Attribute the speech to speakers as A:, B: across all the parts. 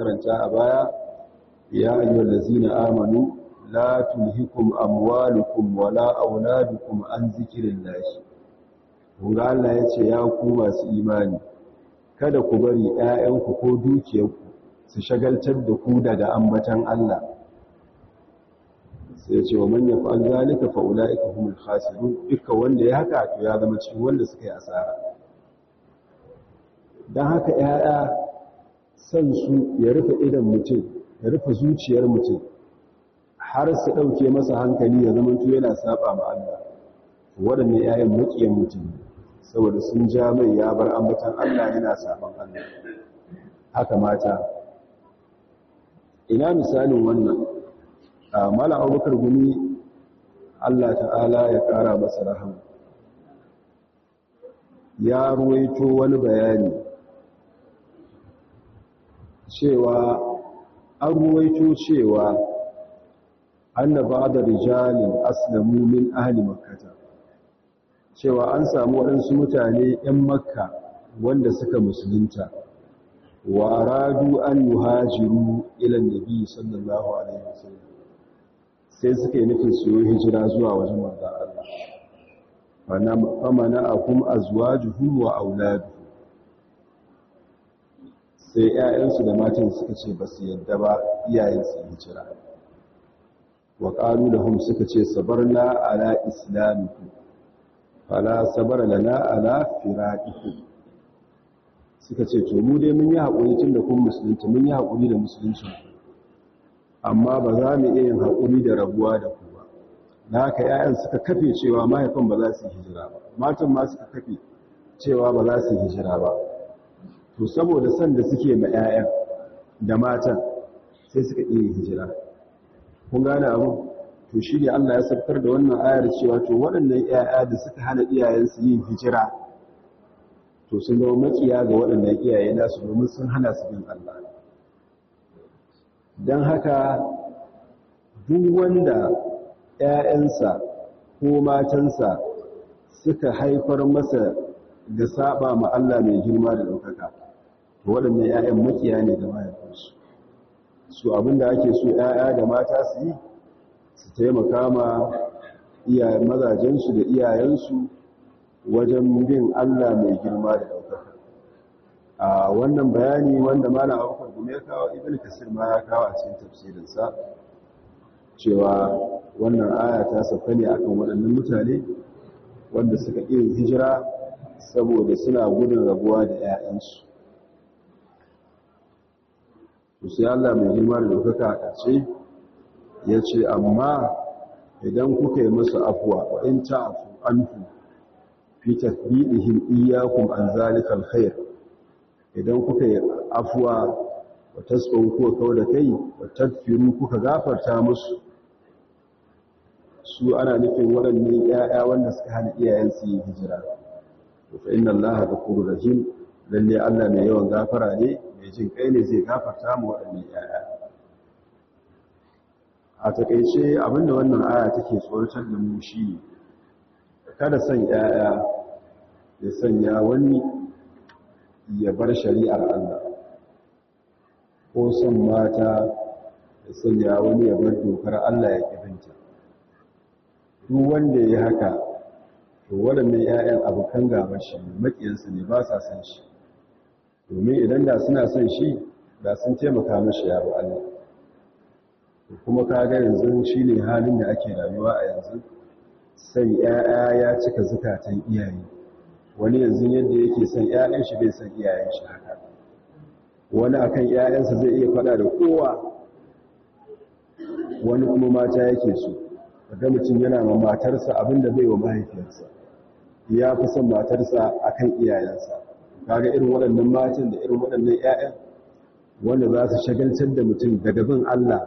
A: karanta a baya ya ayyuhal ladzina amanu la tulhikum amwalukum wala auladukum an zikrillahi ga Allah ya ce ya ku masu imani kada ku bari ‘ya'yanku ko dukiyarku su shagaltar da ku daga ambatan Allah sai ce wa manya fa'an zalika fa ika humul khasirun duka wanda ya haka to ya zama cikin wanda suka yi asara Dan haka ‘ya'ya san su ya rufe idan mutum ya rufe zuciyar mutum har su ɗauke masa hankali ya zama to yana saba ma Allah waɗanne yayin mukiyan mutum saboda sun ja mai ya bar ambatan Allah yana saban Allah haka mata ina misalin wannan a mala gumi Allah ta'ala ya ƙara masa rahama ya ruwaito wani bayani cewa an ruwaito cewa annaba da rijalin aslamu min ahli makkata cewa an samu waɗansu mutane 'yan makka wanda suka musulunta wa aradu an yuhajiru ila nabi sallallahu alaihi wasallam sai suka yi nufin su yi hijira zuwa wajen manzon Allah fa na amana akum azwajuhum wa auladuhum sai 'ya'yansu da matan suka ce ba su yadda ba iyayen su yi jira wa ƙalu da hum suka ce sabarna ala islamiku fala sabar lana ala fira'iku suka ce to mu dai mun yi haƙuri tun da kun musulunci mun yi haƙuri da musulunci amma ba za mu iya yin haƙuri da rabuwa da ku ba Na haka 'ya'yan suka kafe cewa mahaifan ba za su yi hijira ba matan ma suka kafe cewa ba za su yi hijira ba to saboda san da suke ma 'ya'yan da matan sai suka iya hijira kun gane abu to shi Allah ya sabkar da wannan ayar cewa to waɗannan 'ya'ya da suka hana iyayensu yin hijira to sun zama makiya ga waɗannan iyaye nasu domin sun hana su bin Allah dan haka duk wanda 'ya'yansa ko matansa suka haifar masa da saba ma Allah mai girma da ɗaukaka waɗannan ‘ya'yan makiya ne da mahaifinsu su abin abinda ake so ‘ya'ya da mata su yi su taimaka ma mazajensu da iyayensu wajen bin Allah mai girma da ɗaukaka a wannan bayani wanda mana abubuwa kuma ya kawo ibn kasir ma ya kawo a cikin tafsirinsa cewa wannan aya ta sauka ne akan waɗannan mutane wanda suka iya hijira saboda suna gudun rabuwa da ‘ya'yansu to sai Allah mai girma da dokaka a ce? ya ce amma idan kuka yi masa afuwa wa in afu anhu fi tasbihihim iyyakum an zalika hayar. idan kuka yi afuwa wa tasbun ku kawai da kai wa tadfiru kuka gafarta musu su ana nufin waɗannan yaya wanda suka hana iyayensu yi hijira to fa inna allaha ghafurur rahim lalle Allah mai yawan gafara ne mai jin kai ne zai gafarta mu waɗannan yaya a takaice abinda wannan aya take tsoratar da mu shi kada san yaya ya sanya wani ya bar shari'ar Allah ko son mata ya sanya wani ya bar dokar Allah ya kibinta duk wanda ya haka to waɗannan 'ya'yan abokan gaba shi maƙiyansu ne ba sa san shi domin idan da suna son shi da sun taimaka mashi ya ba Allah kuma kaga yanzu shi ne halin da ake rayuwa a yanzu sai ‘ya'ya ya cika zukatan iyaye wani yanzu yadda yake son ‘ya'yan shi bai son iyayen shi haka wani akan ‘ya'yansa zai iya faɗa da kowa wani kuma mata yake so kaga mutum yana ma matarsa abinda bai wa mahaifiyarsa ya fi son matarsa akan iyayensa kaga irin waɗannan matan da irin waɗannan ƴaƴan wanda za su shagaltar da mutum daga bin Allah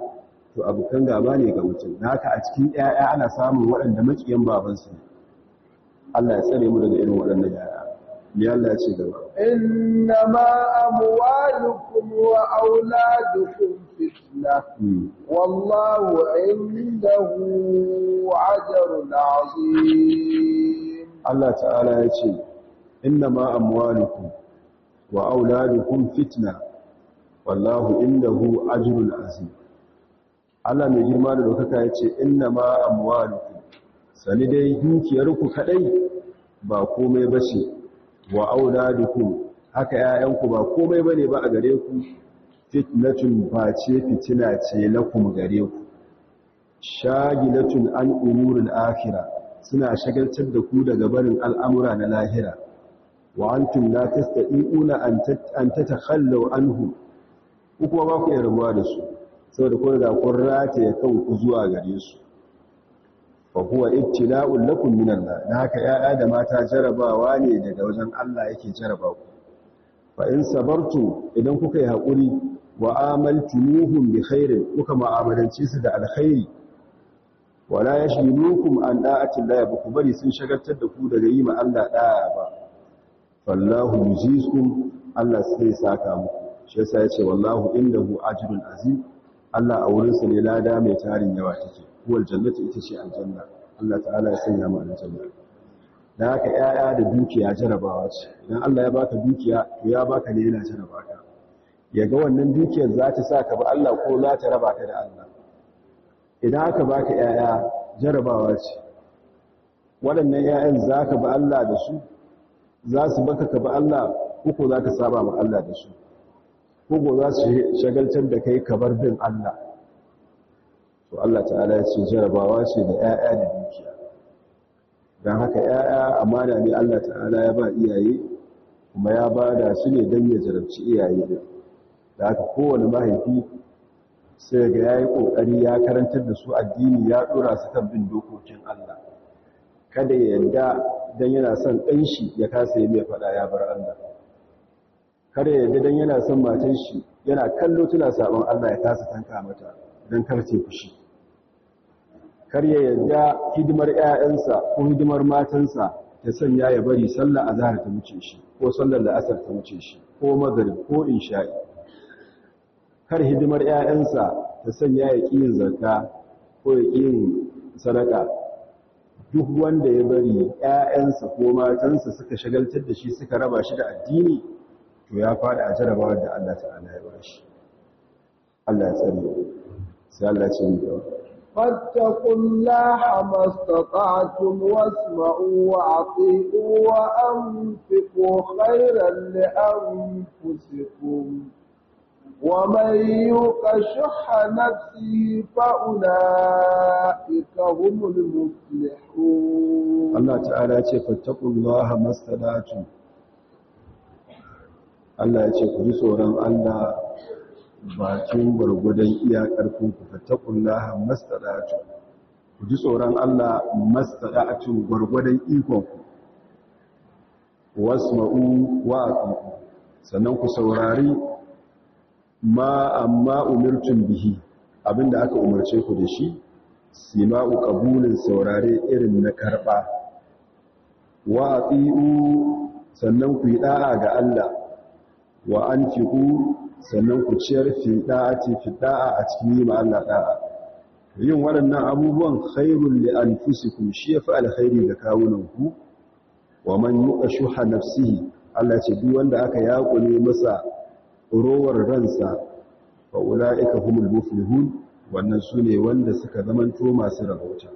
A: to abukan gaba ne ga mutum haka a cikin ƴaƴa ana samun waɗanda makiyan su. Allah ya tsare mu daga irin waɗannan ƴaƴa Ni Allah ya ce gaba
B: inna ma amwalukum wa auladukum fitna hmm. wallahu indahu ajrun azim
A: Allah ta'ala ya ce innama amwalukum wa auladukum fitna wallahu indahu ajrun azim Allah mai girma da dokaka yace innama amwalukum sani dai dukiyarku kadai ba komai bace wa auladukum haka ƴaƴanku ba komai bane ba a gare ku fitnatun ce fitina ce lakum gare ku shagilatun an umurul akhirah suna shagaltar da ku daga barin al'amura na lahira wa antum la tastati'una an tatakhallaw anhu ku kuma ba ku yarbuwa da su saboda kun riga kun rataye kanku zuwa gare su fa huwa ibtila'un lakum min Allah dan haka yaya da mata jarabawa ne daga wajen Allah yake jaraba ku fa in sabartu idan kuka yi hakuri wa amaltumuhum bi khairin kuka mu'amalanci su da alkhairi wala shiga an da'ati Allah ba ku bari sun shagaltar da ku daga yi ma Allah da'a ba fallahu yujizkum Allah sai saka muku shi yasa yace wallahu innahu ajrun azim Allah a wurin sa ne lada mai tarin yawa take wal jannatu ita ce aljanna Allah ta'ala ya sanya mu aljanna dan haka yaya da dukiya jarabawa ce dan Allah ya baka dukiya to ya baka ne yana jarabawa ka yaga wannan dukiyar za ta saka ba Allah ko za ta raba ka da Allah idan aka baka yaya jarabawa ce waɗannan ‘ya'yan za ka ba Allah da su za su baka ka ba Allah uku za ka saba ma Allah da su uku za su shagaltar da kai kamar bin Allah to Allah ta'ala ya ce jarabawa ce da 'ya'ya da dukiya don haka 'ya'ya amana ne Allah ta'ala ya ba iyaye kuma ya ba da su ne don ya jarabci iyaye da da haka kowane mahaifi sai ga ya yi ƙoƙari ya karantar da su addini ya ɗora su kan bin dokokin Allah kada ya yarda don yana son ɗanshi ya kasa yi mai faɗa ya bar Allah kar ya yadda don yana son matan shi yana kallo tuna sabon Allah ya kasa tanka mata don karce fushi kar ya yadda hidimar 'ya'yansa ko hidimar matansa ta sanya ya bari sallar azhar ta wuce shi ko sallar da asar ta wuce shi ko magarin ko insha'i. kar hidimar 'ya'yansa ta sanya ya ƙi yin zakka ko ya ƙi yin sadaka duk wanda ya bari ‘ya'yansa ko matansa suka shagaltar da shi suka raba shi da addini to ya fada a jarabawar da Allah ta'ala ya ba shi Allah ya tsari sai Allah ce ni gaba a
B: الله ما استطعتم واسمعوا وأطيعوا وأنفقوا خيرا لأنفسكم ومن يوق شح نفسه فأولئك هم المفلحون
A: الله تعالى فاتقوا الله ما استطعتم Allah ya ce ku ji tsoron Allah bakin gwargwadon iyakarku ku fattakullaha mastada'atu ku ji tsoron Allah mastada'atu gwargwadon ikonku ma'u wa sannan ku saurari ma amma umirtum bihi abinda aka umarce ku da shi sima'u qabulin saurare irin na karba wa atiu sannan ku yi da'a ga Allah wa antiqu sannan ku ciyar fi da'ati fi da'a a cikin yi ma Allah da'a yin waɗannan abubuwan khairul li anfusikum shi yafi alkhairi ga kawunan ku wa man yuqashu nafsihi Allah ya ce duk wanda aka yakune masa rowar ransa fa ula'ika humul muflihun wannan su ne wanda suka zaman to masu rabauta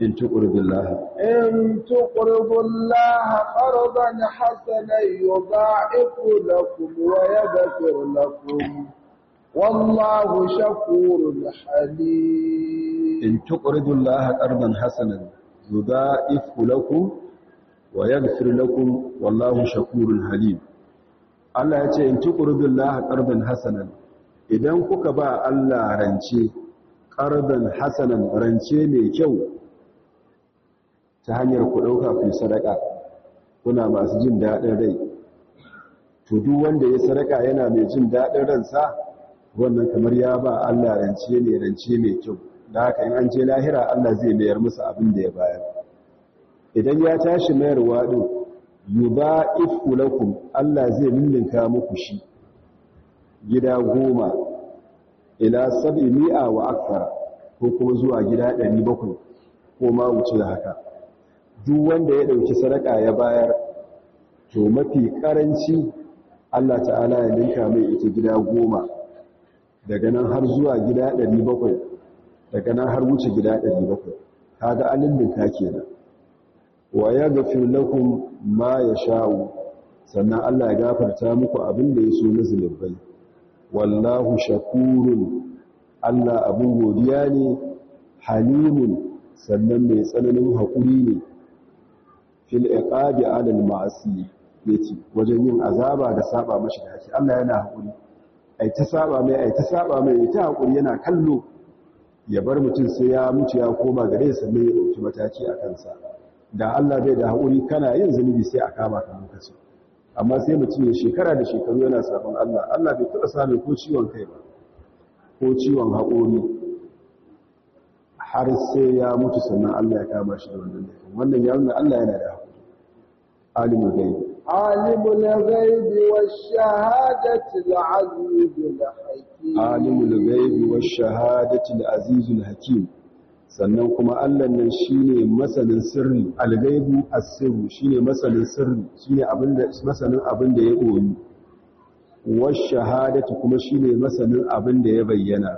B: in tuqur billah in tuqur billah qardan hasanan yudha'ifu lakum wa yaghfir lakum wallahu shakurul halim
A: in tuqur billah qardan hasanan yudha'ifu lakum wa yaghfir lakum wallahu shakurul halim Allah ya ce in tuqridullaha qardan hasanan idan kuka ba Allah rance qardan hasanan rance mai kyau ta hanyar ku dauka fi sadaka kuna masu jin dadin rai to duk wanda ya sadaka yana mai jin dadin ransa wannan kamar ya ba Allah rance ne rance mai kyau da haka in an je lahira Allah zai mayar musu abin da ya bayar idan ya tashi mayarwa din yudha'ifu lakum Allah zai ninninka muku shi gida goma ila sab'i mi'a wa akka ko kuma zuwa gida 700 ko ma wuce da haka duk wanda ya ɗauki sadaka ya bayar to mafi ƙaranci. Allah ta'ala ya linka mai ita gida goma daga nan har zuwa gida 700 daga nan har wuce gida 700 kaga alin ninka kenan wa yaghfir lakum ma ya sha'u sannan Allah ya gafarta muku abin da ya so na zunubai wallahu shakurun Allah abin godiya ne halimun sannan mai tsananin haƙuri ne fil iqabi al ma'asi yace wajen yin azaba da saba mashi da ake Allah yana haƙuri ai ta saba mai ai ta saba mai yana kallo ya bar mutum sai ya mutu ya koma gare sa ya ɗauki mataki a kansa da Allah bai da haƙuri kana yin zunubi sai a kama ka lokaci amma sai mutum ya shekara da shekaru yana sabon Allah Allah bai taɓa samun ko ciwon kai ba ko ciwon haƙori har sai ya mutu sannan Allah ya kama shi da wannan laifin wannan ya nuna Allah yana da haƙuri
B: alimul ghaib alimul ghaib wash-shahadati al-azizul hakim
A: alimul ghaib wash-shahadati al-azizul hakim sannan kuma Allah nan shine masanin sirri al-ghaibu as-sirru shine masanin sirri shine abinda masanin da ya ɓoyi Wasu shahadatu kuma shine masanin abin da ya bayyana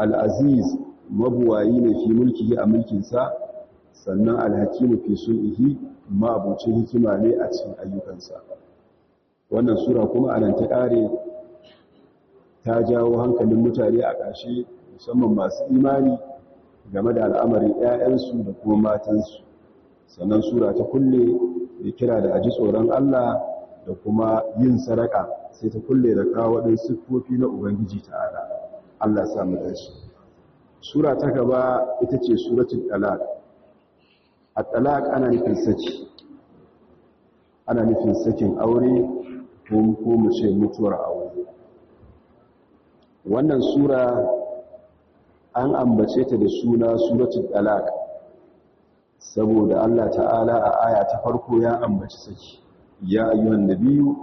A: Al'aziz mabuwayi ne fi mulki a mulkinsa sannan al-hakimu fi ma abuci hikima ne a cikin ayyukansa wannan sura kuma nan ta kare ta jawo hankalin mutane a ƙarshe musamman masu imani game da al'amarin 'ya'yansu da kuma matansu sannan sura ta kulle da kira da aji tsoron Allah da kuma yin saraka sai ta kulle da kawo siffofi na Ubangiji ara Allah sa mu dace sura ta gaba ita ce suratul talaq at-talaq ana nufin saki ana nufin sakin aure ko mu ce mutuwar aure wannan sura an ambace ta da suna suratul talaq saboda Allah ta'ala a aya ta farko ya ambaci saki ya ayyuhan nabiyyu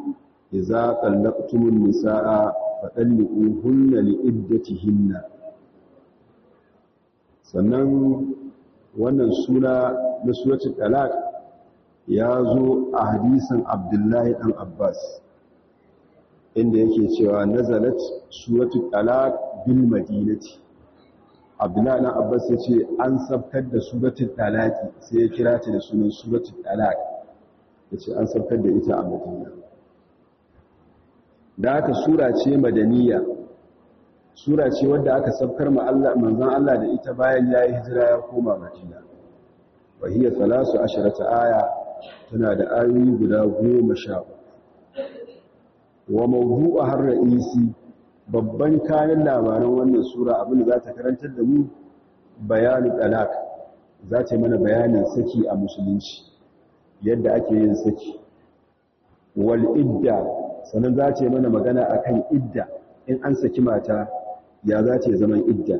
A: idza qallaqtumun nisaa fatalliquhunna liiddatihinna sannan wannan suna na suratul talaq ya zo a hadisin Abdullahi dan Abbas inda yake cewa nazalat suratul talaq bil madinati abdullahi na abbas ya ce an sabtar da suratul talaki sai ya kira ta da sunan suratul talaki ya ce an sabtar da ita a madina da haka sura ce madaniya sura ce wadda aka sabkar manzan Allah da ita bayan ya yi hijira ya koma madina wahiyya salasu ashirata aya tana da ayoyi guda goma sha wa mawdu'a har ra'isi babban kayan labaran wannan sura abin da za ta karantar da mu bayanin talak za ta mana bayanin saki a musulunci yadda ake yin saki wal idda sannan za ta mana magana akan idda in an saki mata ya za ta zaman idda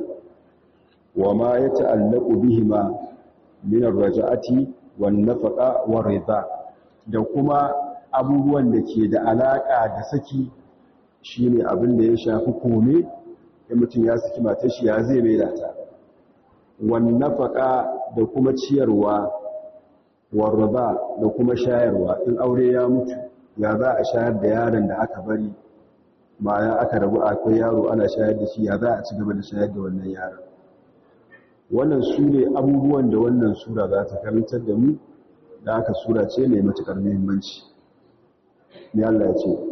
A: wa ma ya ta'allaqu bihima min ar-raja'ati wan nafaqa war ridha da kuma abubuwan da ke da alaka da saki shi ne abin da ya shafi kome ya mutum ya saki matar shi ya zai mai data wannan da kuma ciyarwa warraba da kuma shayarwa in aure ya mutu ya za a shayar da yaron da aka bari ma'ana aka rabu akwai yaro ana shayar da shi ya za a ci gaba da shayar da wannan yaron wannan su ne abubuwan da wannan sura za ta karantar da mu da aka sura ce mai matuƙar muhimmanci. Ya Allah ya ce,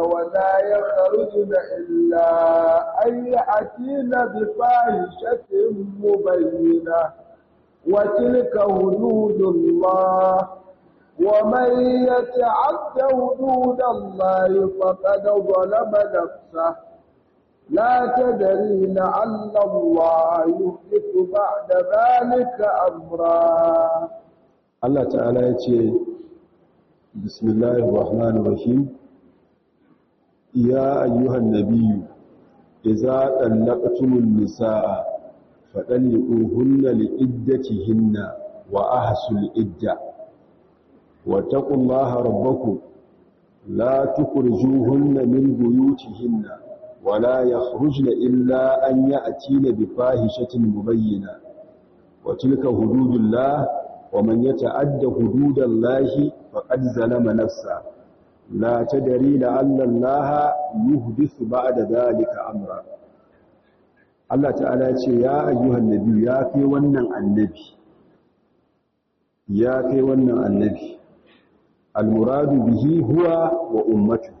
B: ولا يخرجن إلا أن يأتين بفاحشة مبينة وتلك حدود الله ومن يتعد حدود الله فقد ظلم نفسه لا تدري لعل الله يحدث بعد ذلك أمرا
A: الله تعالى يقول بسم الله الرحمن الرحيم يا أيها النبي إذا تلقتم النساء فتلقوهن لإدتهن وأهس الإدة واتقوا الله ربكم لا تخرجوهن من بيوتهن ولا يخرجن إلا أن يأتين بفاهشة مبينة وتلك حدود الله ومن يتعد حدود الله فقد ظلم نفسه la ta dari da tadari la allallaha yuhdisu ba'da zalika amra Allah ta'ala ya ce ya ayyuhan nabi ya kai wannan annabi ya kai wannan annabi almuradu bihi huwa wa ummatu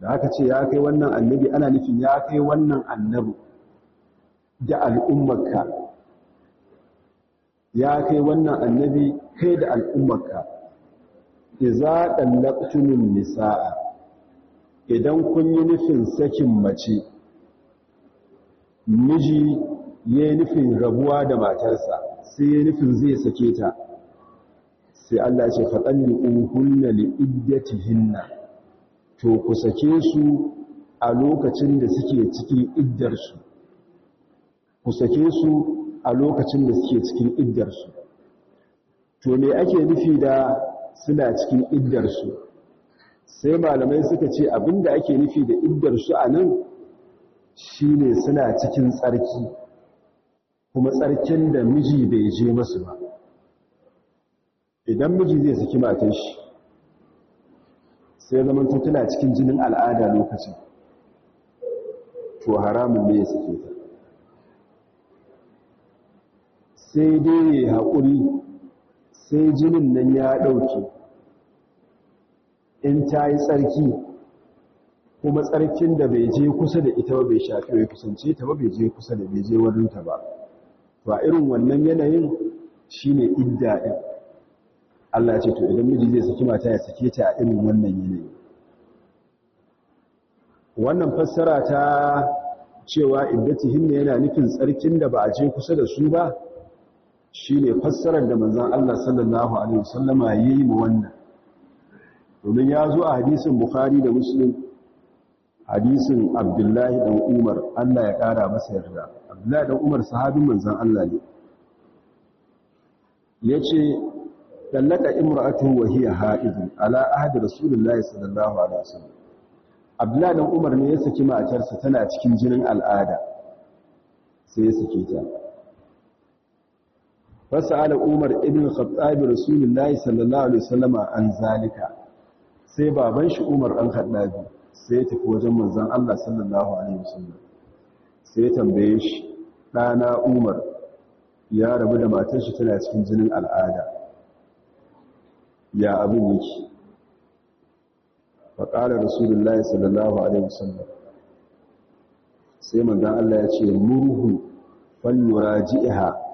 A: da haka ce ya kai wannan annabi ana nufin ya kai wannan annabi da al'ummarka ya kai wannan annabi kai da al'ummarka iza ɗallaktumin nisa'a idan kun yi nufin sakin mace miji ya yi nufin rabuwa da matarsa sai ya nufin zai sake ta sai Allah ce faɗalli ƙunhunna li'iddatihinna to ku sake su a lokacin da suke cikin iddarsu ku sake su a lokacin da suke cikin iddarsu to me ake nufi da suna cikin iddarsu sai malamai suka ce abinda ake nufi da iddarsu a nan shine suna cikin tsarki kuma tsarkin da miji bai je masu ba idan miji zai saki matan shi sai zaman tana cikin jinin al'ada lokacin to haramun ne ya sake ta sai dai ya haƙuri sai jinin nan ya ɗauke in ta yi tsarki kuma tsarkin da bai je kusa da ita ba bai shafi bai kusance ta ba bai je kusa da bai je wurinta ba to a irin wannan yanayin shine idda din Allah ya ce to idan miji zai saki mata ya sake ta a irin wannan yanayin. wannan fassara ta cewa iddatihin ne yana nufin tsarkin da ba a je kusa da su ba Shi ne fassarar da manzan Allah sallallahu alaihi wasallama yi mu wannan domin ya zo a hadisin bukhari da muslim hadisin abdullahi dan umar Allah ya kara masa yarda abdullahi dan umar sahabin manzan Allah ne Ya yace dallaka imra'atuhu wa hiya ha'idun ala ahdi rasulillahi sallallahu alaihi wasallam abdullahi dan umar ne ya saki matarsa tana cikin jinin al'ada sai ya sake ta fasa'ala umar ibn khattabi rasulullahi sallallahu alaihi wasallama an zalika sai baban shi umar an khattabi sai ya tafi wajen manzon Allah sallallahu alaihi wasallam sai tambaye shi dana umar ya rabu da matar shi tana cikin jinin al'ada ya abin yake faƙalar rasulullahi sallallahu alaihi wasallam sai manzon Allah ya ce murhu falyuraji'ha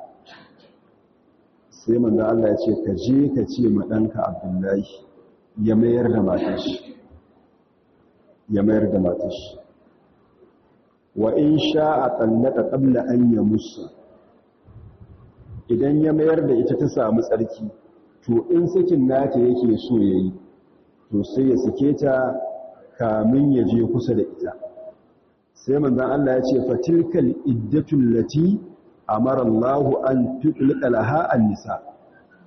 A: sai manzo Allah ya ce ka je ka ce ma danka Abdullahi ya mayar da matashi? ya mayar da wa in sha'a tallaka qabla an yamussa idan ya mayar da ita ta samu tsarki to in sakin nata yake so yayi to sai ya sake ta kamin ya je kusa da ita sai manzon Allah ya ce fatilkal iddatul lati amara Allahu an tutlika laha an-nisa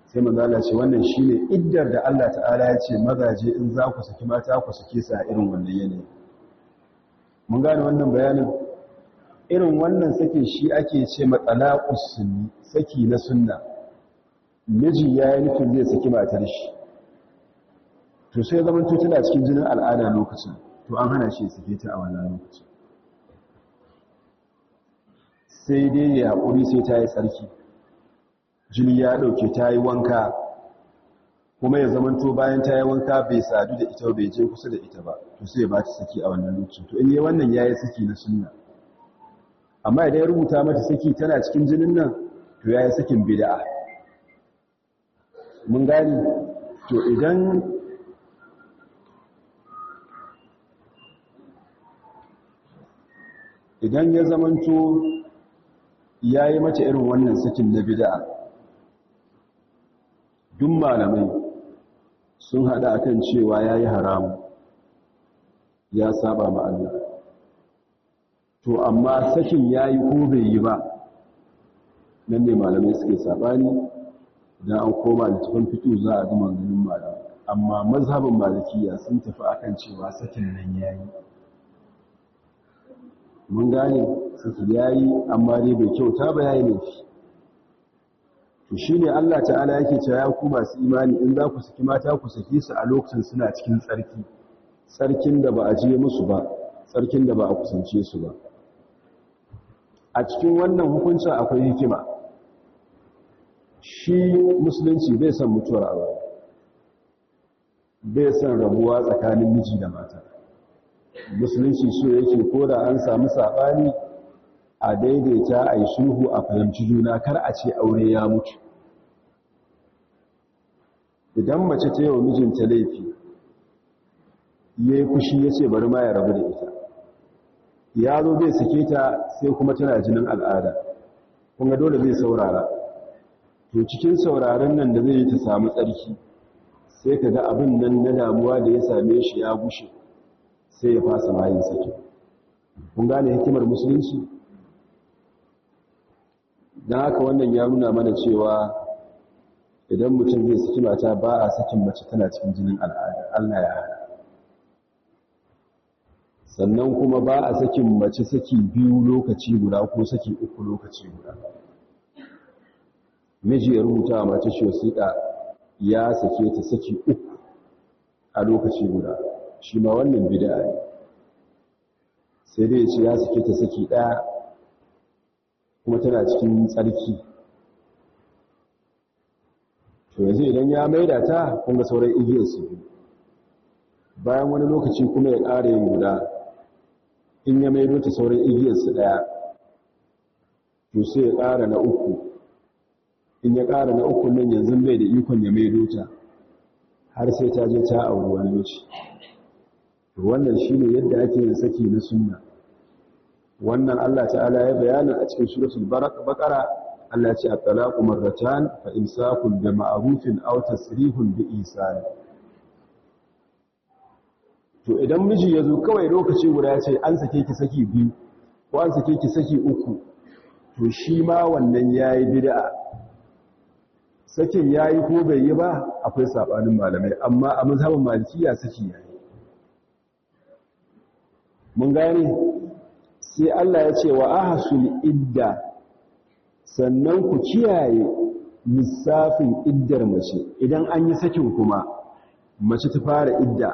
A: sai manzo ce wannan ne iddar da Allah ta'ala ya ce mazaje in za ku saki mata ku sake a irin wannan yanayi mun gane wannan bayanin irin wannan sakin shi ake ce matsalaqus sunni saki na sunna miji yi nufin zai saki matar shi to sai zaman tana cikin jinin al'ada lokacin to an hana shi sake ta a wannan lokacin sai dai ya yaƙuri sai ta yi tsarki jini ya ɗauke ta yi wanka kuma ya zamanto bayan ta yi wanka bai sadu da ita bai je kusa da ita ba to sai ba ta saki a wannan lokacin to in yi wannan ya yi saki na sunna amma idan ya rubuta mata saki tana cikin jinin nan to ya yi sakin bida'a mun gani to idan idan ya zamanto ya yi mace irin wannan sakin na bida'a Dun malamai sun haɗa akan cewa ya yi haramu ya saba ma to amma sakin ya yi ko bai yi ba nan ne malamai suke saɓani idan an koma da fito za a ga malamai amma mazhabin malakiya sun tafi akan cewa sakin nan ya yi mun gane saki yayi amma dai bai kyauta ba yayi ne shi to shine Allah ta'ala yake cewa ya ku masu imani in za ku saki mata ku saki su a lokacin suna cikin tsarki tsarkin da ba a je musu ba tsarkin da ba a kusance su ba a cikin wannan hukuncin akwai hikima shi musulunci bai san mutuwar ba bai san rabuwa tsakanin miji da mata musulunci so yake ko da an samu saɓani a daidaita a yi shuhu a fahimci juna kar a ce aure ya mutu idan mace ta wa mijinta laifi ya yi fushi ya ce bari ma ya rabu da ita ya zo zai sake ta sai kuma tana jinin al'ada kuma dole zai saurara to cikin sauraron nan da zai yi ta samu tsarki sai ka ga abin nan na damuwa da ya same shi ya gushe sai ya fasa layin saki kun gane hikimar musulunci don haka wannan ya nuna mana cewa idan mutum zai saki mata ba a sakin mace tana cikin jinin al'ada allah ya hana sannan kuma ba a sakin mace saki biyu lokaci guda ko saki uku lokaci guda miji ya rubuta mace shi wasiƙa ya sake ta saki uku a lokaci guda shi ma wannan bid'a ne sai dai ce ya suke ta saki ɗaya kuma tana cikin tsarki to yanzu idan ya maida ta kuma ga sauran igiyar su bayan wani lokaci kuma ya ƙara yin guda in ya maido ta sauran igiyar su ɗaya to sai ya ƙara na uku in ya ƙara na uku nan yanzu bai da ikon ya maido ta har sai ta je ta auri wani lokaci wannan shi ne yadda ake yin saki na suna. wannan Allah ta'ala ya bayanin a cikin suratul bakara Allah ya ce at-talaqu marratan fa imsakun bi aw tasrihun bi to idan miji ya zo kawai lokaci guda ya ce an sake ki saki biyu ko an sake ki saki uku to shi ma wannan yayi bid'a sakin yayi ko bai yi ba akwai sabanin malamai amma a mazhabin malikiya saki mun gane sai Allah ya ce wa ahsul idda sannan ku kiyaye lissafin iddar mace idan an yi sakin kuma mace ta fara idda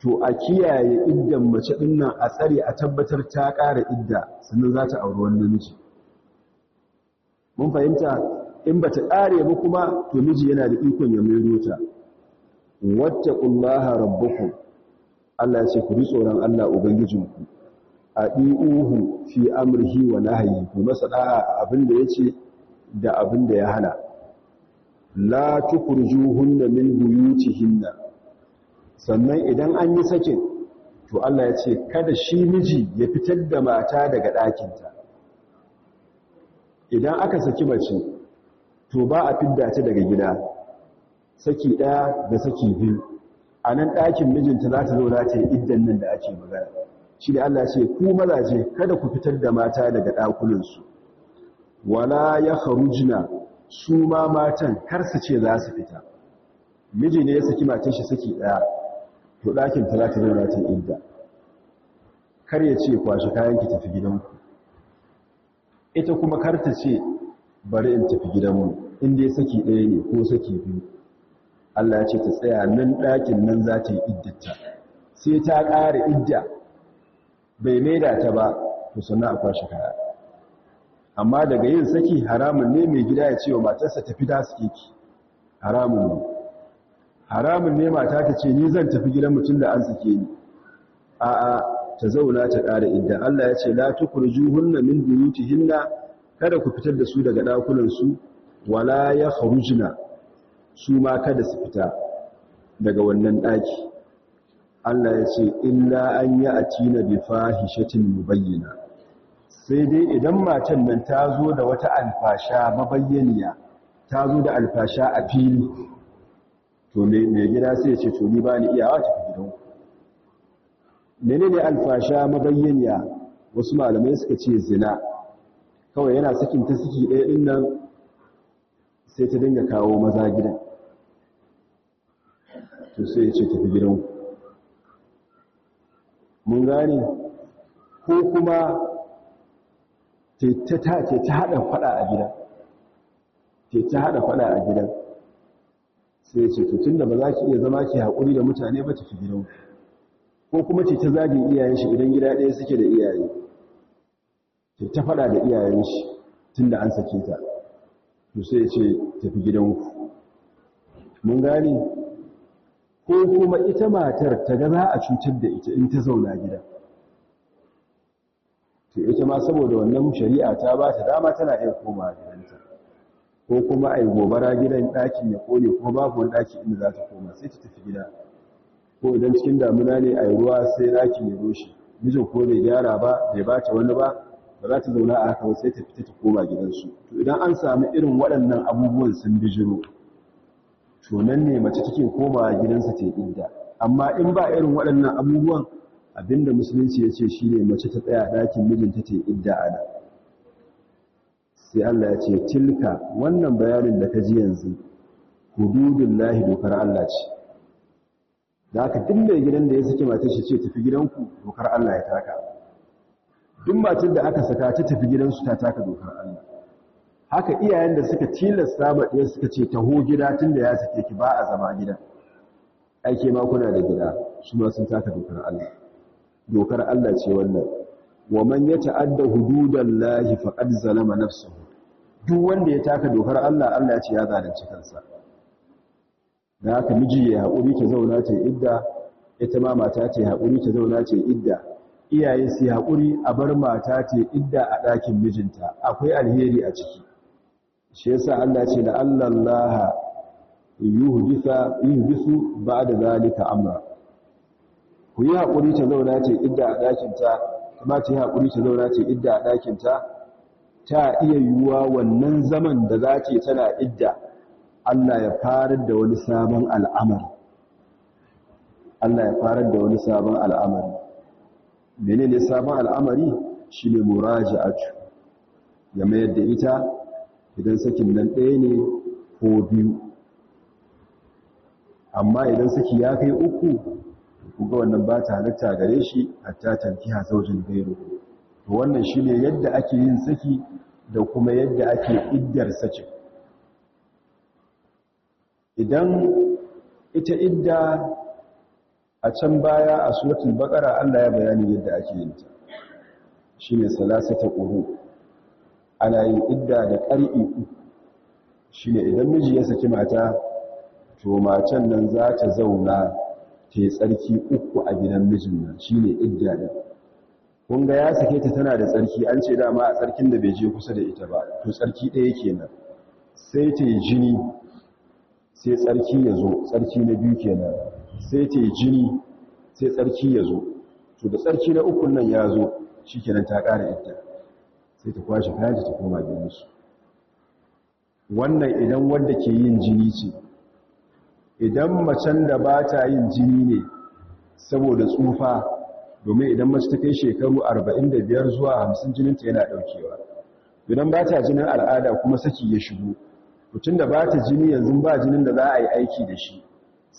A: to a kiyaye iddan mace din nan a tsare a tabbatar ta ƙara idda sannan za ta auri wani miji. mun fahimta in ba ta ƙare ba kuma to miji yana da ikon ya maido ta wattaqullaha rabbakum Allah ya ce ku ji tsoron Allah ubangijinku a di'uhu fi amrihi wa nahyi ku masa a abin da yace da abin da ya hana la tukhrijuhunna min buyutihinna sannan idan an yi sakin to Allah ya ce kada shi miji ya fitar da mata daga ɗakinta idan aka saki mace to ba a fidda ta daga gida saki ɗaya da saki biyu a nan ɗakin mijinta za ta zauna ta yi iddan nan da ake magana shi da Allah ce ku mazaje kada ku fitar da mata daga ɗakunansu wala ya harujina su ma matan kar su ce za su fita miji ne ya saki matan shi saki ɗaya to ɗakin ta za ta zauna ta yi idda kar ya ce kwashe kayan ki tafi gidanku ita kuma kar ta ce bari in tafi gidanmu inda ya saki ɗaya ne ko saki biyu Allah ya ce ta tsaya nan ɗakin nan za ta yi iddata sai ta ƙara idda bai maida ta ba to sannan a shekara. amma daga yin saki haramun ne mai gida ya ce wa matarsa tafi da su keke haramun ne haramun ne mata ta ce ni zan tafi gidan mutum da an sake ni a'a ta zauna ta ƙara idda Allah ya ce la tukhrijuhunna min dunutihinna kada ku fitar da su daga ɗakunan su wala ya kharujna su ma kada su fita daga wannan ɗaki Allah ya ce illa an yi a tina bi fahishatin mubayyana sai dai idan matan nan ta zo da wata alfasha mabayyaniya ta zo da alfasha a fili to mai gida sai ce to ni ba ni iyawa ta gidanku mene ne alfasha mabayyaniya wasu malamai suka ce zina kawai yana sakin ta siki ɗaya ɗin nan sai ta dinga kawo maza gidan to sai ya ce tafi gidan mun gane ko kuma ta haɗa faɗa a gidan ke ta haɗa faɗa a gidan sai ce tutun da ba za ki iya zama ki haƙuri da mutane ba tafi gidan ko kuma ce ta zagin iyayen shi idan gida ɗaya suke da iyaye ke ta faɗa da iyayen shi tun da an sake ta to sai ce tafi ku. mun gane ko kuma ita matar ta ga za a cutar da ita in ta zauna gida to ita ma saboda wannan shari'a ta ba ta dama tana iya koma gidanta ko kuma ai gobara gidan ɗakin ya kone ko babu wani ɗaki inda za ta koma sai ta tafi gida ko idan cikin damuna ne ai ruwa sai ɗakin ya rushe mijin ko bai gyara ba bai bata wani ba ba za ta zauna a haka sai ta fita ta koma gidansu to idan an samu irin waɗannan abubuwan sun bijiro to nan ne mace take koma gidansa ta idda amma in ba irin waɗannan abubuwan abinda musulunci ya ce shi ne mace ta tsaya dakin mijinta ta idda a sai Allah ya ce tilka wannan bayanin da ka ji yanzu hududullahi dokar Allah ce da aka dinda gidan da ya saki matar shi ce tafi gidanku dokar Allah ya taka duk matar da aka saka ta tafi gidansu ta taka dokar Allah haka iyayen da suka tilasta ba ɗaya suka ce taho gida tun da ya sake ki ba a zama gida aike ma kuna da gida su ma sun taka dokar Allah dokar Allah ce wannan wa man ya ta'adda hududallahi faqad zalama nafsuhu duk wanda ya taka dokar Allah Allah ya ce ya zalunci kansa da haka miji ya haƙuri ta zauna ta idda ita ma mata ta haƙuri ta zauna ta idda iyaye su haƙuri a bar mata ce idda a ɗakin mijinta akwai alheri a ciki shi yasa Allah ce da Allah yuhdisu ba'da zalika amra ku yi haƙuri ta zauna ce idda a ɗakin ta kuma ta yi haƙuri ta zauna ce idda a ɗakin ta ta iya yiwuwa wannan zaman da za ce tana idda Allah ya farar da wani sabon al'amari Allah ya farar da wani sabon al'amari menene sabon al'amari shi ne muraja'atu ya mayar da ita idan sakin nan ɗaya ne ko biyu amma idan saki ya kai uku kuga wannan ba ta halatta gare shi hatta tankiha zaujin gairu to wannan ne yadda ake yin saki da kuma yadda ake iddar sakin idan ita idda a can baya a suratul baqara Allah ya bayani yadda ake yin ta shine salasata quru ana yin idda da qari'i shine idan miji ya saki mata to matan nan za ta zauna ta yi tsarki uku a gidan mijin nan shine idda da kun ga ya sake ta tana da tsarki an ce dama a tsarkin da bai je kusa da ita ba to tsarki ɗaya kenan sai ta yi jini sai tsarki ya zo tsarki na biyu kenan sai ta jini sai tsarki ya zo to da tsarki na ukun nan ya zo shi ta ƙara ita, sai ta kwashe kayan ta koma gidansu wannan idan wanda ke yin jini ce idan macen da ba ta yin jini ne saboda tsufa domin idan mace ta kai shekaru 45 zuwa 50 jininta yana daukewa idan ba ta jinin al'ada kuma saki ya shigo mutum da ba ta jini yanzu ba jinin da za a yi aiki da shi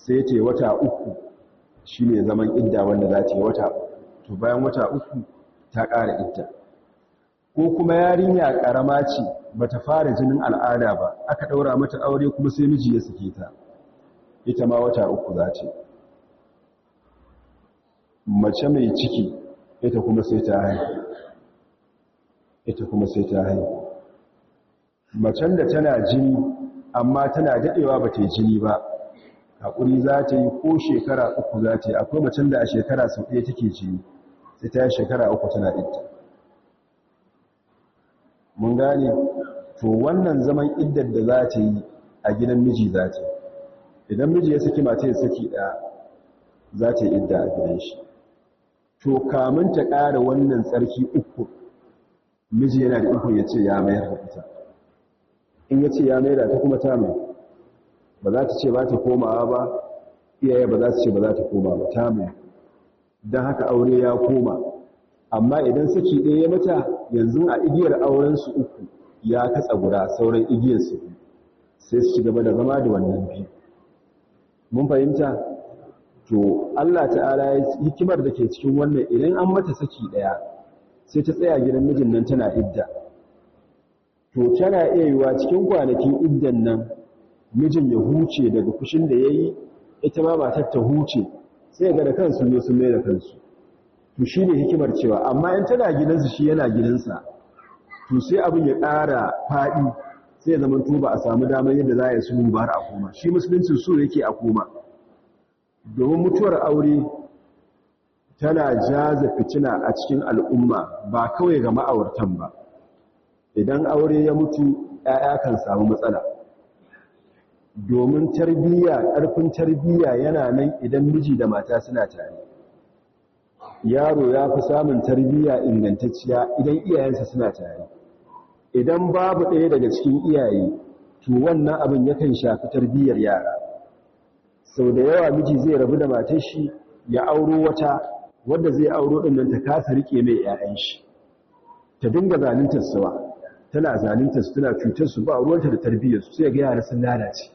A: sai ce wata uku shi ne zaman idda wanda za ta yi wata to bayan wata uku ta ƙara idda ko kuma yarinya ƙarama ce ba ta fara jinin al'ada ba aka ɗaura mata aure kuma sai miji ya suke ta ita ma wata uku za ce mace mai ciki ita kuma sai ta hain ita kuma sai ta haihu macen da tana jini amma tana daɗewa ba ta yi jini ba haƙuri za ta yi ko shekara uku za ta yi akwai macen da a shekara sau ɗaya take jini sai ta yi shekara uku tana idda mun gane to wannan zaman iddar da za ta yi a gidan miji za ta idan miji ya saki mace ya saki ɗaya za ta yi idda a gidan shi to kamun ta ƙara wannan tsarki uku miji yana da uku ya ce ya mayar da ita in ya ce ya mayar da ta kuma ta mai ba za ta ce ba ta komawa ba iyaye ba za su ce ba za ta koma ba ta mai don haka aure ya koma amma idan saki ɗaya ya mata yanzu a igiyar aurensu uku ya katsa guda sauran igiyarsu sai su gaba da zama da wannan biyu mun fahimta to Allah ta'ala ya hikimar da ke cikin wannan idan an mata saki ɗaya sai ta tsaya gidan mijin nan tana idda to tana iya yiwa cikin kwanakin iddan nan mijin ya huce daga kushin da ya yi ita ma matar ta huce sai ga da kansu ne sun mai da kansu to shi ne hikimar cewa amma in tana gidansu shi yana gidansa to sai abin ya ƙara faɗi sai ya zama to a samu damar yadda za a yi a koma shi musulunci su yake a koma domin mutuwar aure tana jaza fitina a cikin al'umma ba kawai ga ma'auratan ba idan aure ya mutu ‘ya'ya kan samu matsala domin tarbiyya ƙarfin tarbiyya yana nan idan miji da mata suna tare yaro ya fi samun tarbiyya ingantacciya idan iyayensa suna tare idan babu ɗaya daga cikin iyaye to wannan abin yakan shafi tarbiyyar yara sau da yawa miji zai rabu da matar shi ya auro wata wanda zai auro ɗin nan ta kasa riƙe mai 'ya'yan shi ta dinga zaluntar suwa tana zalunta su tana cutar su ba ruwanta da tarbiyyar su sai ga yara sun lalace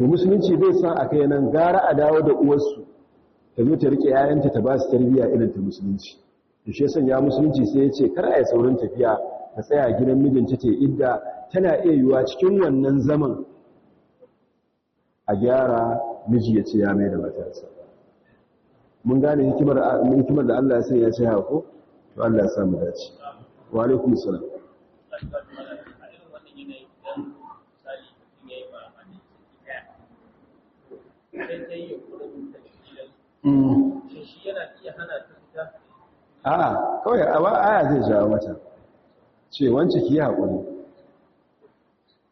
A: to musulunci bai san a kai nan gara a dawo da uwarsu ta zo ta rike 'ya'yanta ta ba su tarbiyya irin ta musulunci to shi sanya musulunci sai yace kar a yi saurin tafiya ta tsaya gidan mijinta ta idda tana iya yiwuwa cikin wannan zaman a gyara miji ya ce ya mai da matarsa mun gane hikimar da Allah ya sanya shi hako to Allah ya mu dace wa alaikum salam
B: Mm. yana iya hana ta fita
A: a'a kawai awa aya zai jawo mata ce wance ki yi haƙuri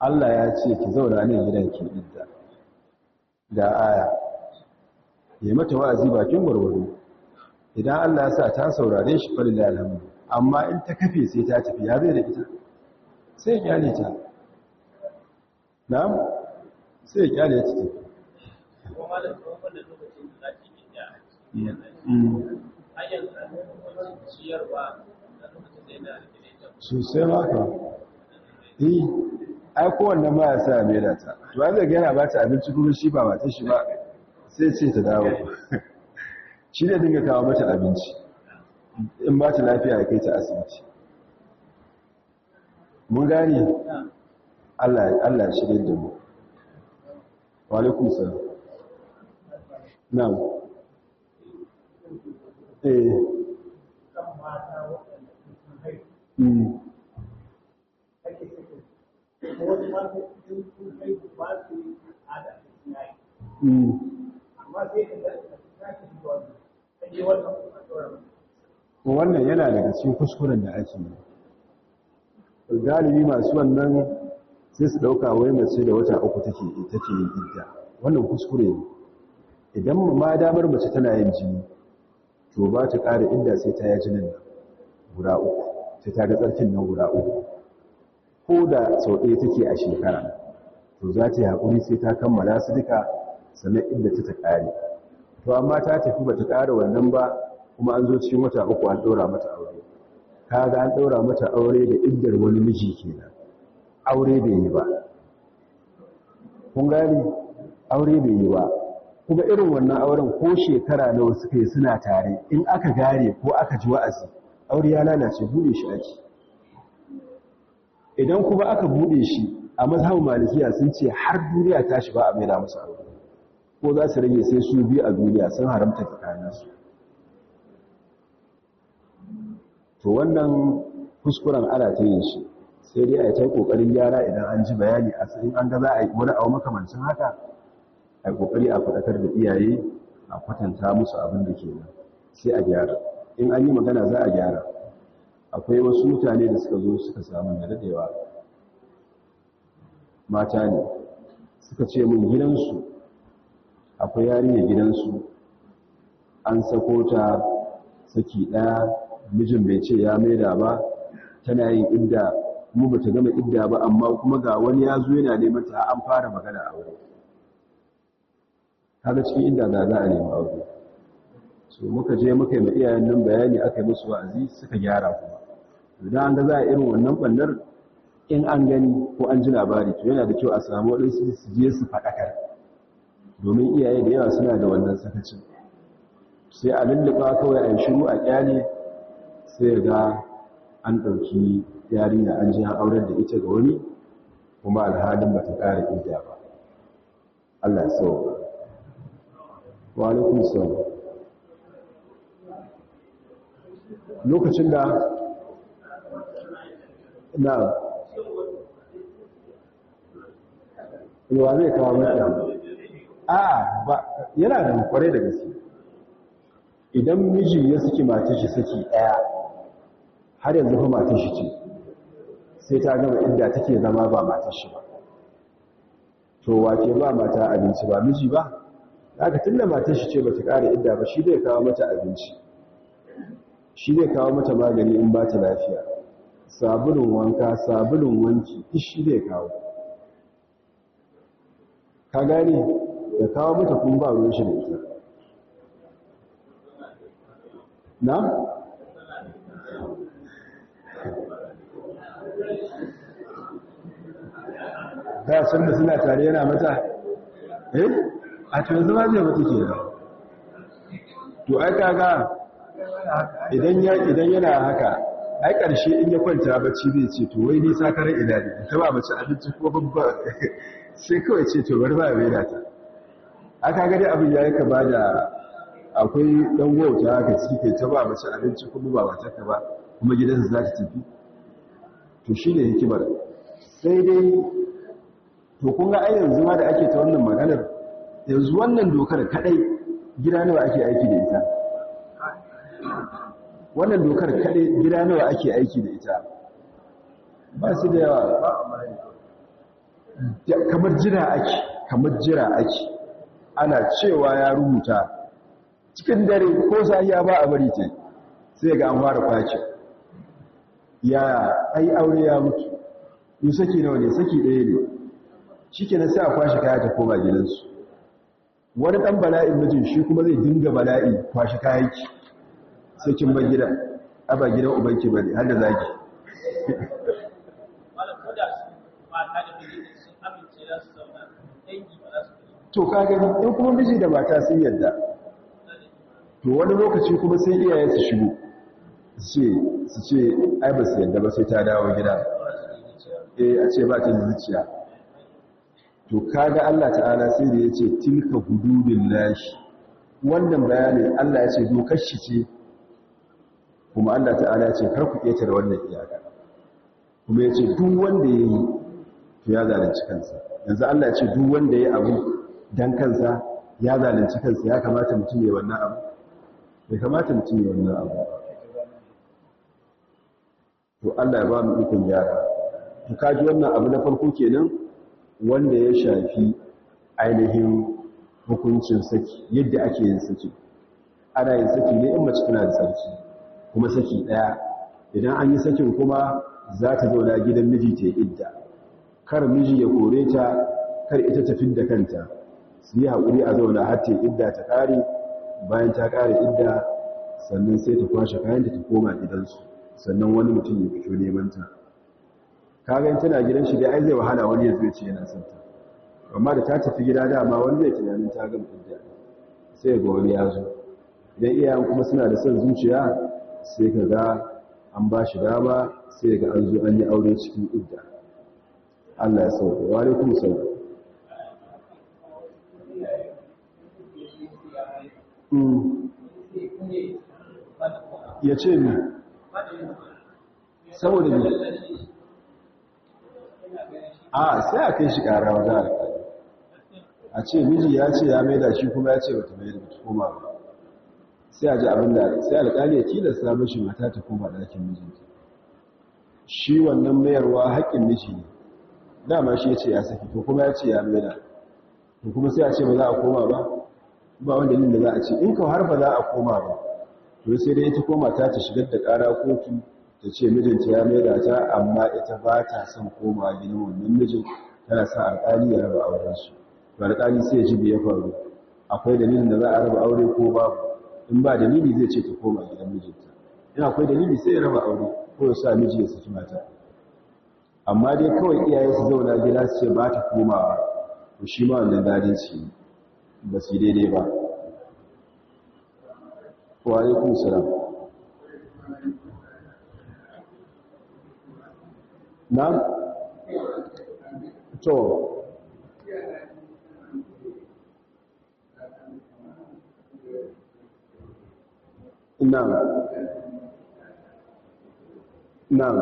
A: Allah ya ce ki zauna ne gidan ki Da ga aya ya mata wa'azi bakin gwargwaro idan Allah ya sa ta saurare shi da alhamdu amma in ta kafe sai ta tafi ya zai da ita sai ya kyale ta Na? sai ya kyale ta tafi Mm. Mm.
B: sosai haka
A: yi eh, ai kowanne ba ya sa mai da ta an zai gana ba ta abinci kuma shi ba matan shi ba sai ce ta dawo shi ne dinga kawo mata abinci in ba ta lafiya ya kai ta asibiti mun gani allah ya shirin da mu wa alaikun Eh. Hmm. Hmm. wannan yana daga cikin kuskuren da ake yi galibi masu wannan sai su dauka wai mace da wata uku take take yin gida. wannan kuskure ne idan ma damar mace tana yin jini to ba ta ƙara inda sai ta yi jinin nan guda uku sai ta ga tsarkin nan guda uku ko da sau ɗaya take a shekara to za ta yi haƙuri sai ta kammala su duka sannan inda ta ta ƙare to amma ta tafi ba ta ƙara wannan ba kuma an zo cikin wata uku an ɗora mata aure ka ga an ɗora mata aure da iddar wani miji kenan aure bai yi ba kun aure bai yi ba kuma irin wannan auren ko shekara nawa suka yi suna tare in aka gare ko aka ji wa'azi aure ya lalace bude shi ake idan kuma aka bude shi a mazhabin malikiya sun ce har duniya ta shi ba a maida musu aure ko za su rage sai su bi a duniya sun haramta tsakanin su to wannan kuskuren ana ta yin shi sai dai a yi ta kokarin gyara idan an ji bayani a in an ga za a yi wani abu makamancin haka a kokari a fadakar da iyaye a kwatanta musu abin da ke nan sai a gyara in an yi magana za a gyara akwai wasu mutane da suka zo suka samu da daɗewa. mata ne suka ce mun gidansu akwai yarinya gidansu an sako ta saki ɗaya mijin bai ce ya maida ba tana yin idda mu bata gama idda ba amma kuma ga wani ya zo yana neman ta an fara magana a wurin kaga cikin inda da za a nemi aure so muka je muka yi ma iyayen nan bayani aka musu wa'azi suka gyara kuma idan an ga za a irin wannan bannar in an gani ko an ji labari to yana da kyau a samu waɗansu su je su faɗakar domin iyaye da yawa suna da wannan sakacin sai a lullufa kawai a yi shiru a ƙyale sai ga an ɗauki yarinya an ji an aurar da ita ga wani kuma alhalin ba ta ƙara ƙida ba Allah ya sauwa wa salam lokacin da na
B: yawa zai kawo mutu a ba
A: yana da kware da gaske idan miji ya saki mace shi suke ɗaya har yanzu ba mace shi ce sai ta gama inda take zama ba mace shi ba to wake ba mata abinci ba miji ba haka tunda matar shi ce bata ƙara idda ba shi zai kawo mata abinci shi zai kawo mata magani in ba ta lafiya sabulun wanka sabulun wanki shi zai kawo ka gane da kawo mata kun ba ruwan shi da ita na?
B: ta sun da suna tare yana mata
A: eh a to zama zai mutu ke nan to ai ga idan ya idan yana haka ai karshe in ya kwanta bacci zai ce to wai ni sakarar ina ne ta ba mace abinci ko babba sai kawai ce to bari ba mai da A aka ga dai abin yayi ka ba da akwai dan wauta haka ke ta ba mace abinci kuma ba mace ta ba kuma gidansa za ta tafi to shine hikimar sai dai to kun ga ai yanzu ma da ake ta wannan maganar yanzu wannan dokar kadai gida nawa ake aiki da ita wannan dokar kadai gida nawa ake aiki da ita ba su da yawa kamar jira ake kamar jira ake ana cewa ya rubuta cikin dare ko sahiya ba a bari ta sai ga an fara kwace ya ai aure ya mutu yi saki nawa ne saki ɗaya ne shi kenan sai a kwashe kaya ta koma gidansu wani ɗan bala'in mijin shi kuma zai dinga bala'i kwashi kayanki sai kin bar gida a ba gidan ubanki bane har da zaki to ka ɗan in kuma miji da mata sun yadda to wani lokaci kuma sai iyaye su shigo su ce ai ba su yadda ba sai ta dawo gida eh a ce ba ta zuciya to kaga Allah ta'ala sai da yace tilka hududun lashi wannan bayani Allah ya ce dokar shi ce kuma Allah ta'ala ya ce kar ku ketare wannan iyaka kuma ya ce duk wanda ya to ya zalunci kansa yanzu Allah ya ce duk wanda ya abu dan kansa ya zalunci kansa ya kamata mutum ya wannan abu bai kamata mutum ya wannan abu to Allah ya ba mu ikon yara to kaji wannan abu na farko kenan wanda ya shafi ainihin hukuncin saki yadda ake yin saki ana yin saki ne in mace tana da sarki kuma saki ɗaya idan an yi sakin kuma za ta zauna gidan miji ta yi idda kar miji ya kore ta kar ita ta fidda kanta su yi haƙuri a zauna har ta idda ta ƙare bayan ta ƙare idda sannan sai ta kwashe kayanta ta koma gidansu sannan wani mutum ya fito neman ta kagan tana gidan shi dai ai zai wahala wani ya zuwa ce yana son ta amma da ta tafi gida dama wani zai tunanin ta gama idda sai ga wani ya zo idan iyayen kuma suna da son zuciya sai ka ga an ba shi dama sai ga an zo an yi aure cikin idda Allah ya sauke wa alaikum salam hmm. ya ce ne saboda ne a sai a kai shi ƙara wa alƙali a ce miji ya ce ya maida shi kuma ya ce wata mai da koma ba sai a ji abin da sai alƙali ya tilasta mishi mata ta koma ɗakin mijinta shi wannan mayarwa haƙƙin miji ne dama shi ya ce ya saki to kuma ya ce ya maida to kuma sai a ce ba za a koma ba ba wanda yin da za a ce in ka har ba za a koma ba to sai dai ta koma ta ta shigar da ƙara kotu ta ce mijinta ya maida ta amma ita ba ta son koma gidan wannan mijin tana sa alƙali ya raba aurensu to alƙali sai ya ji ya faru akwai dalilin da za a raba aure ko ba in ba dalili zai ce ta koma gidan mijinta in akwai dalili sai ya raba aure ko ya sa miji ya saki mata amma dai kawai iyaye su zauna gida su ce ba ta komawa to shi ma wannan zalunci ba su daidai ba wa alaikum salam
B: نعم تو نعم نعم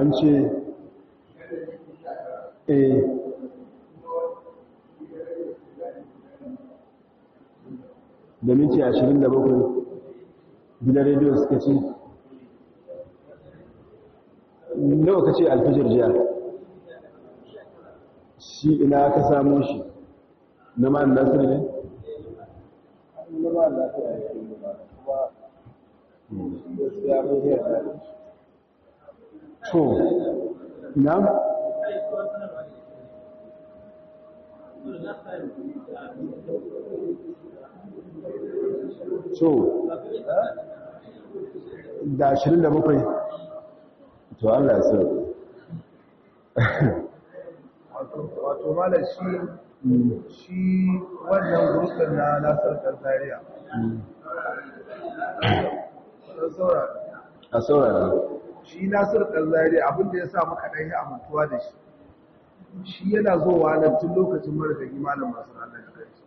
A: an ce eh. da minti 27 gidan rediyo suka ce nawa ka ce alfijir jiya shi ina ka samu shi na ma'an nasir ne?
B: na ma'an nasir ne to na to
A: da ashirin da bakwai to Allah ya
B: wato malam shi shi wannan gurkar na nasarar tariya
A: a saurara
B: shi nasarar ɗanzari abinda ya sa maka ɗaya yi amintuwa da shi shi yana zowa nan tun lokacin mara da imanin masu ranar da kanci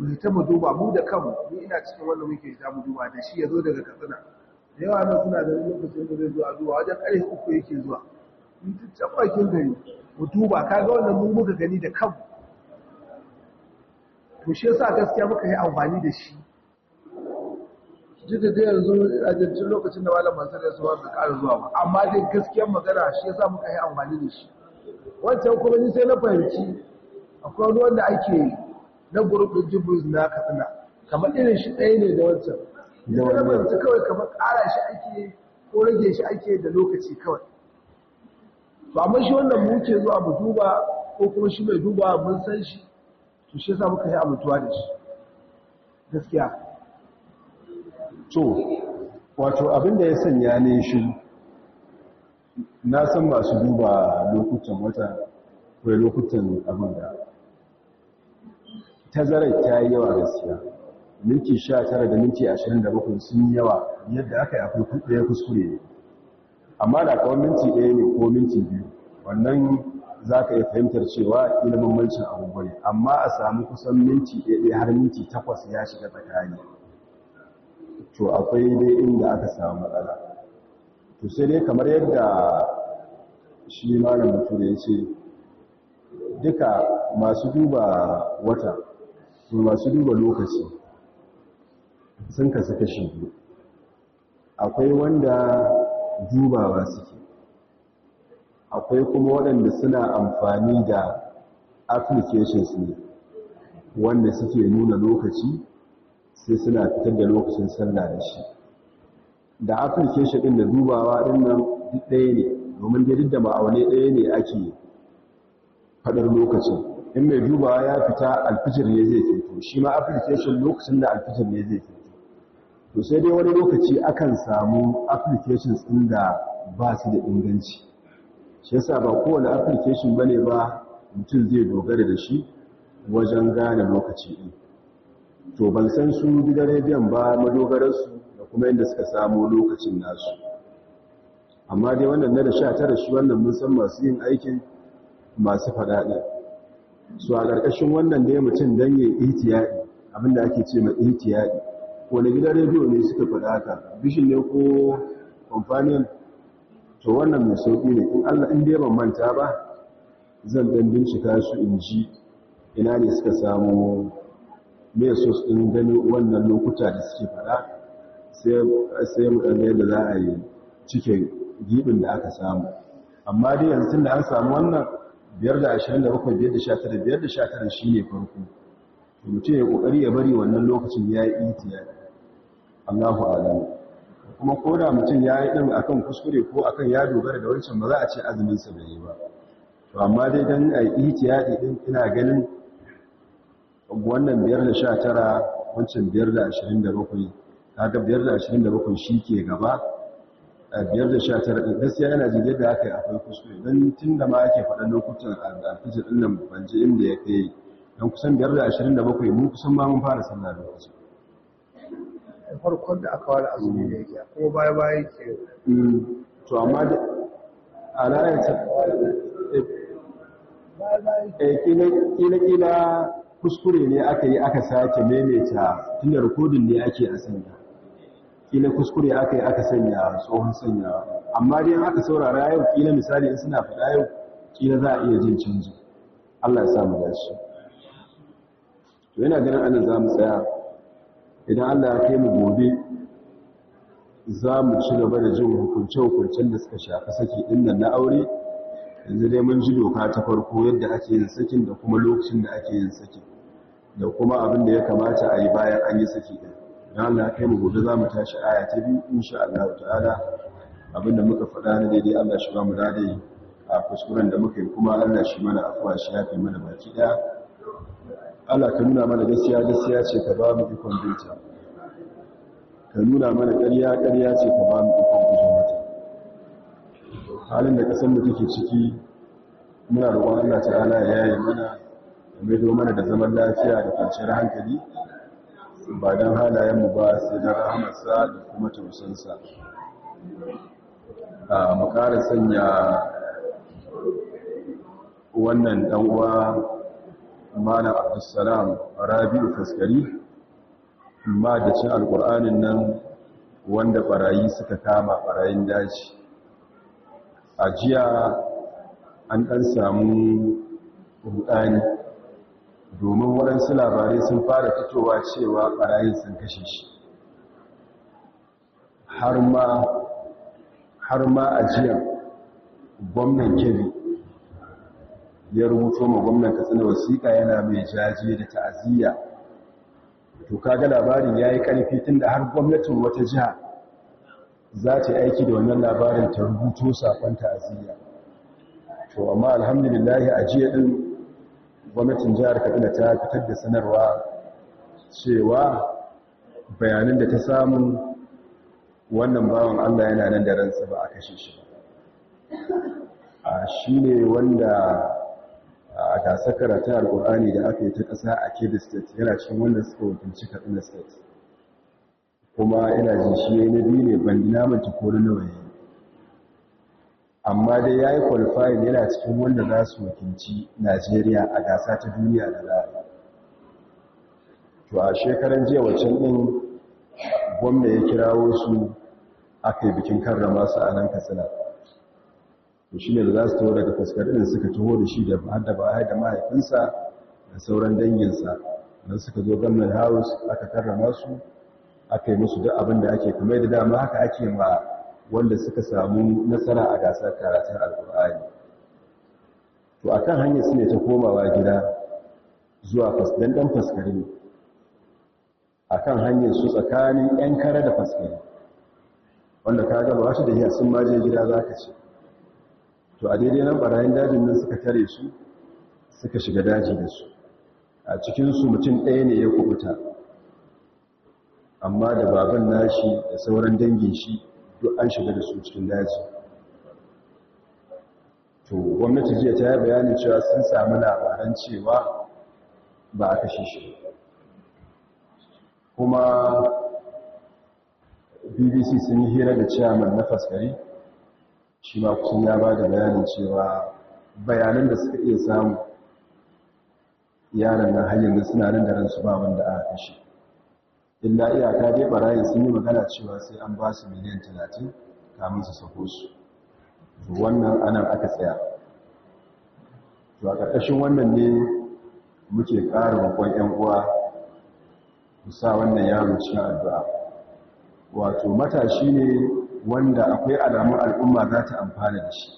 B: mu ta mu duba mu da kanmu ni ina cikin wanda muke ta mu duba da shi ya zo daga katsina da yawa nan suna da lokacin da zai zuwa zuwa wajen ƙarfe uku yake zuwa in ta can bakin gari mu duba ka ga wannan mun muka gani da kan to shi yasa gaskiya muka yi amfani da shi jidda da yanzu a jirgin lokacin da malam mansur ya suwa bai ƙara zuwa ba amma dai gaskiyar magana shi yasa muka yi amfani da shi wancan kuma ni sai na fahimci akwai ruwan da ake na gurbin jibril na katsina kamar irin shi ɗaya ne da wancan da wani yanzu kawai kamar ƙara shi ake ko rage shi ake da lokaci kawai ba mun shi wannan mu ke zuwa mu duba ko kuma shi mai duba mun san shi to shi yasa muka yi amintuwa da shi gaskiya
A: to wato abin da ya sanya ne shi na san masu duba lokutan wata ko lokutan abin da tazarar ta yi yawa gaskiya minti 19 da minti 27 sun yawa yadda aka yi akwai ɗaya kuskure ne amma da kawai minti ɗaya ne ko minti biyu wannan za ka iya fahimtar cewa ilimin mancin abubuwa ne amma a samu kusan minti ɗaya har minti takwas ya shiga tsakani to akwai dai inda aka samu matsala to sai dai kamar yadda shi malam mutum ya ce duka masu duba wata masu duba lokaci sun kasu kashi biyu akwai wanda dubawa suke akwai kuma waɗanda suna amfani da applications ne wanda suke nuna lokaci sai suna fitar da lokacin sallah da shi da application ɗin da dubawa ɗin nan ɗaya ne domin da duk da ma'aune ɗaya ne ake faɗar lokacin in mai dubawa ya fita alfijir ne zai fito shi ma application lokacin da alfijir ne zai fito to sai dai wani lokaci akan samu applications ɗin da ba su da inganci shi yasa ba kowane application bane ba mutum zai dogara da shi wajen gane lokaci din to ban san su gidan rediyon ba madogararsu da kuma yadda suka samu lokacin nasu amma dai wannan na da sha tara shi wannan mun san masu yin aikin masu faɗaɗe su a ƙarƙashin wannan ne mutum don yin ihtiyadi abinda ake ce ma ihtiyadi wani gidan rediyo ne suka faɗa haka bishin ne ko companion to wannan mai sauƙi ne in allah in dai ban manta ba zan dan bincika su in ji ina ne suka samu mai so su ɗin gani wannan lokuta da suke faɗa sai mu ɗan yadda za a yi cike gibin da aka samu amma dai yanzu tun da an samu wannan biyar da ashirin da bakwai biyar da sha tara biyar da sha tara shi ne farko mutum ya ƙoƙari ya bari wannan lokacin ya yi itiyar Allahu alamu kuma ko da mutum ya yi din akan kuskure ko akan ya dogara da wancan ba za a ce azumin sa yi ba to amma dai dan a ihtiyadi din ina ganin wannan 519 wancan 527 kaga 527 ke gaba 519 din gaskiya yana jin da aka yi akwai kuskure dan tunda ma ake faɗan lokutan alfijir din nan ban inda ya kai dan kusan 527 mu kusan ma mun fara sallah lokacin
B: da farkon da aka wala azumi da yake ko baya baya ke mm, to amma da alayar ta eh,
A: eh kila kila kuskure ne aka yi aka sake maimaita tunda rikodin ne ake a sanya kila kuskure aka yi aka sanya tsohon sanya amma dai in aka saurara yau kila misali in suna faɗa yau kila za a iya jin canji Allah ya samu dace to yana ganin anan za mu tsaya idan allah ya kai mu gobe za mu ci gaba da jin hukunce-hukuncen da suka shafi saki dinnan na aure yanzu dai mun ji doka ta farko yadda ake yin sakin da kuma lokacin da ake yin sakin da kuma abin da ya kamata a yi bayan an yi saki ɗin idan allah ya kai mu gobe za mu tashi aya ta biyu insha allah ta'ala abin da muka faɗa na dai allah shi ba mu dade a kuskuren da muka yi kuma allah shi mana afuwa shi ya fi mana baki ɗaya Allah ka nuna mana gaskiya gaskiya ce ka ba mu ikon binta ka nuna mana ƙarya ƙarya ce ka ba mu ikon guje mata halin da kasan mu take ciki muna roƙon Allah ta'ala ya yi mana da maido mana da zaman lafiya da kwanciyar hankali ba don halayenmu ba sai don rahamarsa da kuma tausansa a mu ƙara sanya wannan ɗan'uwa malam abdussalam rabi'u faskari ma da cin alƙur'anin nan wanda barayi suka kama barayin daji a jiya an ɗan samu rudani domin waɗansu labarai sun fara fitowa cewa barayin sun kashe shi har ma a jiya gwamnan kebbi ya rubuto ma gwamnan katsina wasiƙa yana mai jaje da ta'aziyya to kaga labarin ya yi ƙarfi tun har gwamnatin wata jiha za ta yi aiki da wannan labarin ta rubuto sakon ta'aziyya to amma lillahi a jiya ɗin gwamnatin jihar katsina ta fitar da sanarwa cewa bayanan da ta samu wannan bawan allah yana nan da ransa ba a kashe shi ba shi ne wanda a gasar karatun alkur'ani da aka yi ta ƙasa a kebbi state yana cikin wanda suka wakilci katsina state kuma ina jin shi na biyu ne ban namanta ko nawa yayi amma dai ya yi qualifying yana cikin wanda za su wakilci najeriya a gasa ta duniya da za to a shekaran jiya waccan ɗin gwamna ya kirawo su aka yi bikin karrama su a nan katsina shi ne da za su taho daga fuskar suka taho da shi da hadda baya da mahaifinsa da sauran danginsa don suka zo gamnan house aka karrama su aka yi musu duk abin da ake kamar da dama haka ake ma wanda suka samu nasara a gasar karatun alkur'ani to a kan hanyar su ne ta komawa gida zuwa dandan faskari a kan hanyar su tsakanin 'yan kare da faskari wanda ka gaba wasu da a sun maje gida za ka ce to a daidai nan barayin dajin nan suka tare su suka shiga daji da su a cikinsu mutum ɗaya ne ya kubuta amma da baban nashi da sauran dangin shi duk an shiga da su cikin daji to gwamnati jiya ta yi bayanin cewa sun samu labaran cewa ba a kashe shi kuma bbc sun yi hira da ciyaman na faskari shi ma kusan ya bada bayanin cewa bayanan da suka iya samu yaran nan hanyar da suna nan da ransu ba wanda aka kashe illa iyaka dai barayin sun yi magana cewa sai an ba su miliyan talatin kamun su sako su wannan anan aka tsaya to a ƙarƙashin wannan ne muke ƙara bakon 'yan uwa musa wannan yaro cikin addu'a wato matashi ne wanda akwai alamun al'umma za ta amfana da shi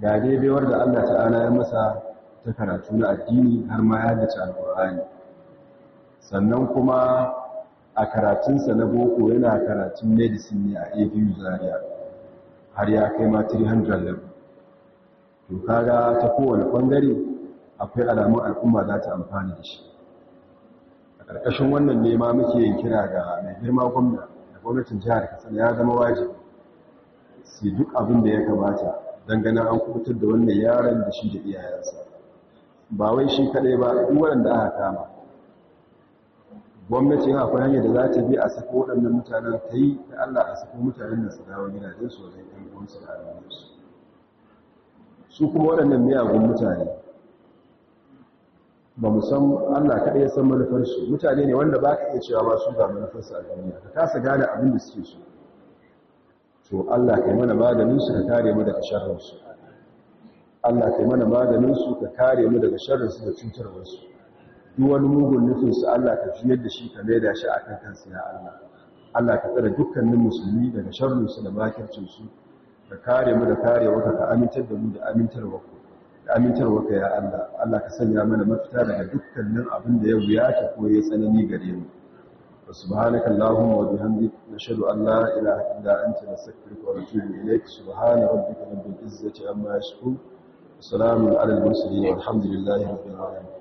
A: ga daidaiwar da Allah ta'ala ya masa ta karatu na addini har ma ya haddace sannan kuma a karatunsa na boko yana karatun medicine ne a abu zaria har ya kai ma 300 to kaga ta kowane ɓangare akwai alamun al'umma za ta amfana da shi a ƙarƙashin wannan nema muke yin kira ga mai girma gwamna gwamnatin jihar kasar ya zama wajibi su duk abin da ya kamata dangane an kubutar da wannan yaron da shi da iyayensa ba wai shi kaɗai ba duk waɗanda aka kama gwamnati ya akwai hanyar da za ta bi a sako waɗannan mutanen ta yi ta allah a sako mutanen da su dawo gidajen su wajen ɗan uwansu da su kuma waɗannan miyagun mutane ba mu san Allah kaɗai ya san manufarsu mutane ne wanda ba ka iya cewa ba su ga manufarsu a duniya ka kasa gane abin da suke so to Allah kai mana maganin su ka kare mu daga sharrin su Allah kai mana maganin su ka kare mu daga sharrin su da cutarwar su duk wani mugun nufin su Allah ka fiye da shi ka maida shi akan kansa ya Allah Allah ka tsare dukkanin musulmi daga sharrin su da bakircin su ka kare mu da karewa ka amintar da mu da amintarwa ku amintarwa ka ya Allah Allah ka sanya mana mafita daga dukkanin abin da ya wuyata ko ya tsanani gare mu subhanaka allahumma wa bihamdika nashhadu an la ilaha illa anta nastaghfiruka wa natubu
B: ilayk subhana rabbika rabbil izzati amma yasifun salamun al mursalin walhamdulillahi rabbil alamin